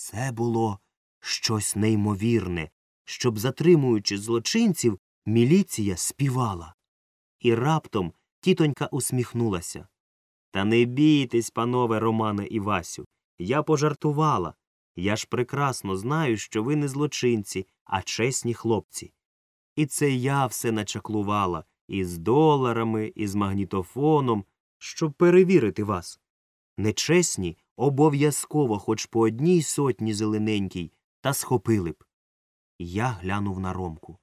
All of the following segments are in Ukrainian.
Це було щось неймовірне, щоб, затримуючи злочинців, міліція співала. І раптом тітонька усміхнулася. Та не бійтесь, панове Романе і Васю. Я пожартувала. Я ж прекрасно знаю, що ви не злочинці, а чесні хлопці. І це я все начаклувала із доларами, і з магнітофоном, щоб перевірити вас. Нечесні обов'язково хоч по одній сотні зелененькій, та схопили б. Я глянув на Ромку.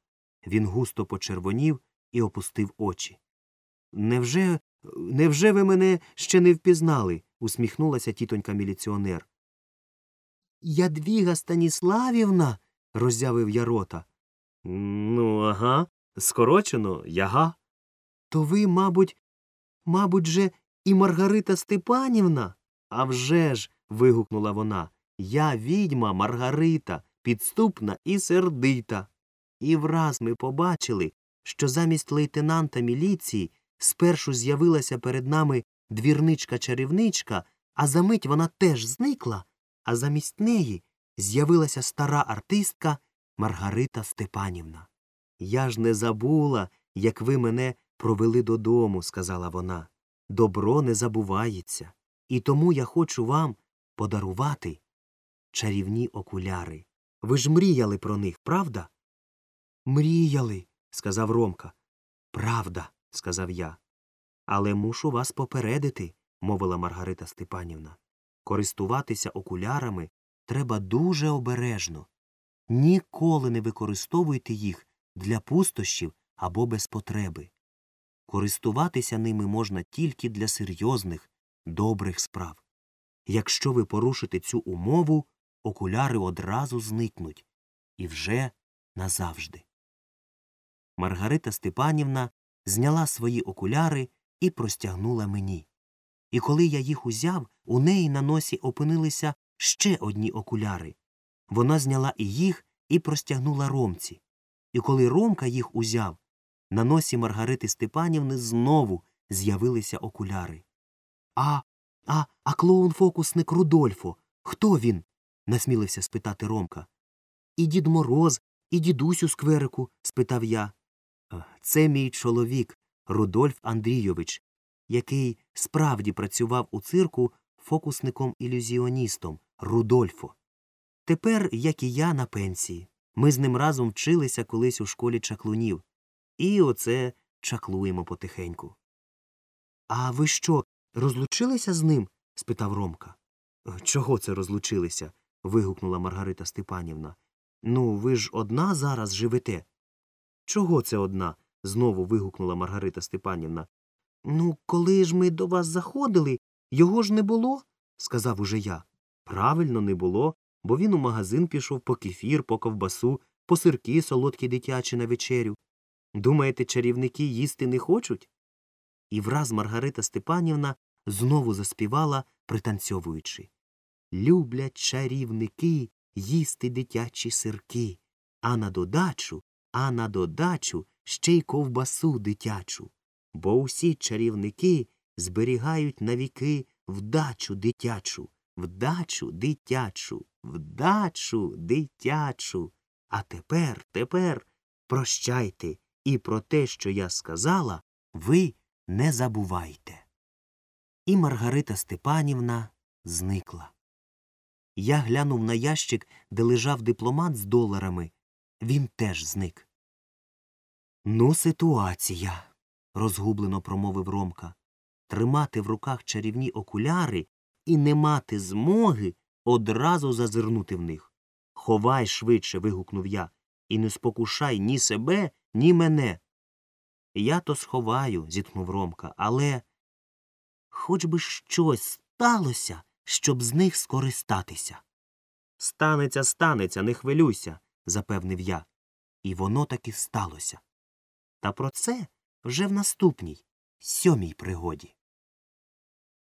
Він густо почервонів і опустив очі. Невже, невже ви мене ще не впізнали? усміхнулася тітонька міліціонер. Ядвіга Станіславівна. роззявив я рота. Ну, ага, скорочено, яга. То ви, мабуть, мабуть же, і Маргарита Степанівна? «А вже ж. вигукнула вона. Я відьма Маргарита, підступна і сердита. І враз ми побачили, що замість лейтенанта міліції спершу з'явилася перед нами двірничка чарівничка, а за мить вона теж зникла, а замість неї з'явилася стара артистка Маргарита Степанівна. Я ж не забула, як ви мене провели додому, сказала вона. Добро не забувається, і тому я хочу вам подарувати чарівні окуляри. Ви ж мріяли про них, правда? Мріяли, сказав Ромка. Правда, сказав я. Але мушу вас попередити, мовила Маргарита Степанівна. Користуватися окулярами треба дуже обережно. Ніколи не використовуйте їх для пустощів або без потреби. Користуватися ними можна тільки для серйозних, добрих справ. Якщо ви порушите цю умову, окуляри одразу зникнуть і вже назавжди. Маргарита Степанівна зняла свої окуляри і простягнула мені. І коли я їх узяв, у неї на носі опинилися ще одні окуляри. Вона зняла і їх і простягнула ромці. І коли Ромка їх узяв, на носі Маргарити Степанівни знову з'явилися окуляри. А, а, а клоун фокусник Рудольфо. Хто він? насмілився спитати Ромка. І дід Мороз, і дідусь у скверику? спитав я. Це мій чоловік, Рудольф Андрійович, який справді працював у цирку фокусником ілюзіоністом Рудольфо. Тепер, як і я, на пенсії. Ми з ним разом вчилися колись у школі чаклунів. І оце чаклуємо потихеньку. А ви що, розлучилися з ним? спитав Ромка. Чого це розлучилися? вигукнула Маргарита Степанівна. Ну, ви ж одна зараз живете. Чого це одна? знову вигукнула Маргарита Степанівна. Ну, коли ж ми до вас заходили, його ж не було, сказав уже я. Правильно, не було, бо він у магазин пішов по кефір, по ковбасу, по сирки солодкі дитячі на вечерю. Думаєте, чарівники їсти не хочуть? І враз Маргарита Степанівна знову заспівала, пританцьовуючи. Люблять чарівники їсти дитячі сирки, а на додачу, а на додачу ще й ковбасу дитячу. Бо усі чарівники зберігають навіки вдачу дитячу, вдачу дитячу, вдачу дитячу. А тепер, тепер прощайте, і про те, що я сказала, ви не забувайте. І Маргарита Степанівна зникла. Я глянув на ящик, де лежав дипломат з доларами. Він теж зник. Ну, ситуація, розгублено промовив Ромка. Тримати в руках чарівні окуляри і не мати змоги одразу зазирнути в них. Ховай швидше. вигукнув я, і не спокушай ні себе, ні мене. Я то сховаю, зітхнув Ромка, але хоч би щось сталося, щоб з них скористатися. Станеться, станеться, не хвилюйся, запевнив я. І воно таки сталося. Та про це вже в наступній, сьомій пригоді.